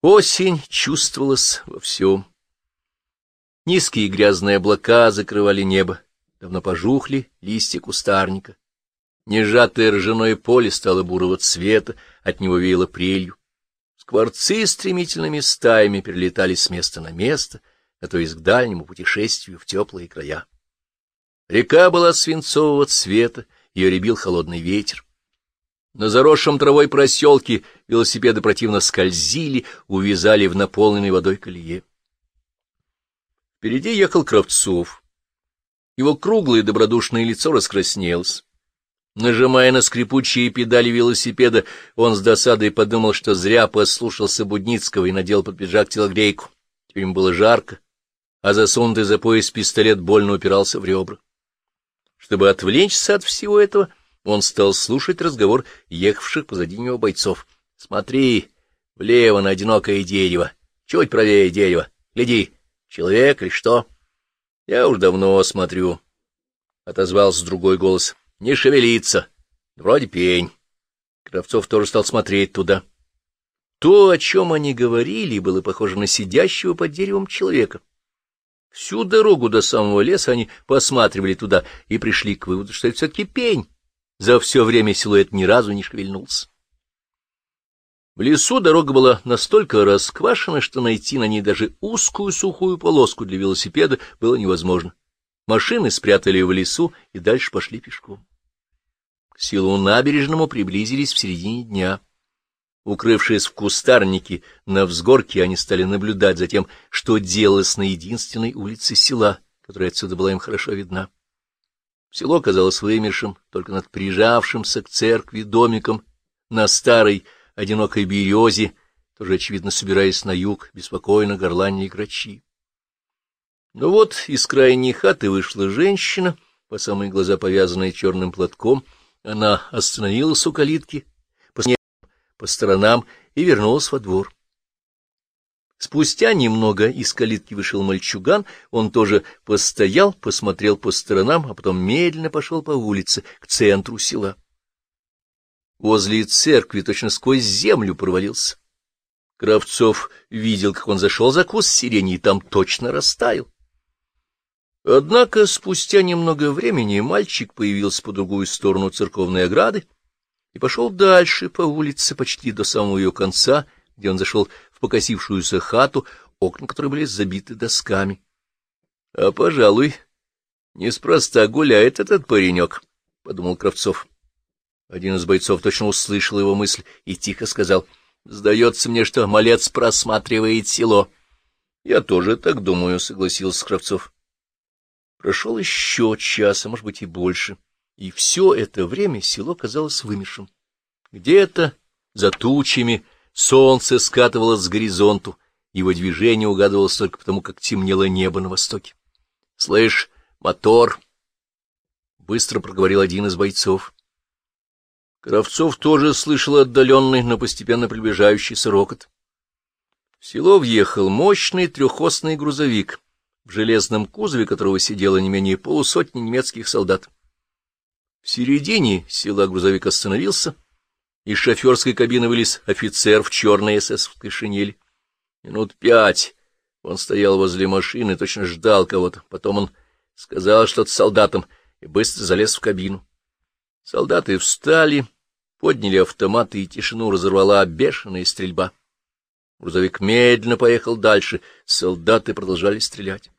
Осень чувствовалась во всем. Низкие грязные облака закрывали небо, давно пожухли листья кустарника. Нежатое ржаное поле стало бурого цвета, от него веяло прелью. Скворцы стремительными стаями перелетали с места на место, готовясь к дальнему путешествию в теплые края. Река была свинцового цвета, ее ребил холодный ветер. На заросшем травой проселке велосипеды противно скользили, увязали в наполненной водой колее. Впереди ехал Кравцов. Его круглое добродушное лицо раскраснелось. Нажимая на скрипучие педали велосипеда, он с досадой подумал, что зря послушался Будницкого и надел под пиджак телогрейку. Теперь ему было жарко, а засунутый за пояс пистолет больно упирался в ребра. Чтобы отвлечься от всего этого, он стал слушать разговор ехавших позади него бойцов. — Смотри, влево на одинокое дерево, чуть правее дерева. Гляди, человек или что? — Я уж давно смотрю, — отозвался другой голос. — Не шевелится. Вроде пень. Кравцов тоже стал смотреть туда. То, о чем они говорили, было похоже на сидящего под деревом человека. Всю дорогу до самого леса они посматривали туда и пришли к выводу, что это все-таки пень. За все время силуэт ни разу не шевельнулся. В лесу дорога была настолько расквашена, что найти на ней даже узкую сухую полоску для велосипеда было невозможно. Машины спрятали в лесу и дальше пошли пешком. К селу набережному приблизились в середине дня. Укрывшись в кустарнике на взгорке, они стали наблюдать за тем, что делалось на единственной улице села, которая отсюда была им хорошо видна. Село казалось вымершим, только над прижавшимся к церкви домиком на старой одинокой березе, тоже, очевидно, собираясь на юг, беспокойно горланили грачи. Но вот из крайней хаты вышла женщина, по самые глаза повязанная черным платком. Она остановилась у калитки, по сторонам и вернулась во двор. Спустя немного из калитки вышел мальчуган, он тоже постоял, посмотрел по сторонам, а потом медленно пошел по улице к центру села. Возле церкви точно сквозь землю провалился. Кравцов видел, как он зашел за куст сирени, и там точно растаял. Однако спустя немного времени мальчик появился по другую сторону церковной ограды и пошел дальше по улице почти до самого ее конца, где он зашел в покосившуюся хату, окна которой были забиты досками. — А, пожалуй, неспроста гуляет этот паренек, — подумал Кравцов. Один из бойцов точно услышал его мысль и тихо сказал, — Сдается мне, что малец просматривает село. — Я тоже так думаю, — согласился Кравцов. Прошел еще час, а может быть и больше, и все это время село казалось вымершим. Где-то за тучами Солнце скатывалось с горизонту, его движение угадывалось только потому, как темнело небо на востоке. — Слышь, мотор! — быстро проговорил один из бойцов. Кравцов тоже слышал отдаленный, но постепенно приближающийся рокот. В село въехал мощный трехосный грузовик, в железном кузове которого сидело не менее полусотни немецких солдат. В середине села грузовик остановился — из шоферской кабины вылез офицер в черной эсэсовской шинели. Минут пять он стоял возле машины, точно ждал кого-то. Потом он сказал что-то солдатам и быстро залез в кабину. Солдаты встали, подняли автоматы, и тишину разорвала бешеная стрельба. Грузовик медленно поехал дальше, солдаты продолжали стрелять.